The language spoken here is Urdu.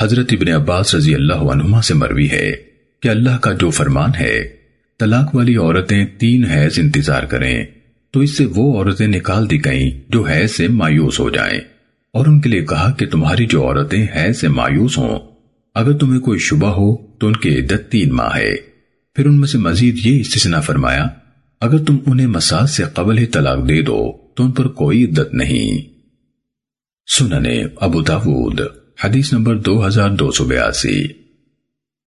حضرت ابن عباس رضی اللہ عنہما سے مروی ہے کہ اللہ کا جو فرمان ہے، طلاق والی عورتیں تین حیض انتظار کریں، تو اس سے وہ عورتیں نکال دی گئیں جو حیض سے مایوس ہو جائیں۔ اور ان کے لیے کہا کہ تمہاری جو عورتیں حیض سے مایوس ہوں، اگر تمہیں کوئی شبہ ہو تو ان کی عدت تین ماہ ہے۔ پھر ان میں سے مزید یہ استثناء فرمایا، اگر تم انہیں مساج سے قبل ہی طلاق دے دو تو ان پر کوئی عدت نہیں۔ سننے ابو داود حدیث نمبر دو ہزار دو سو بیاسی۔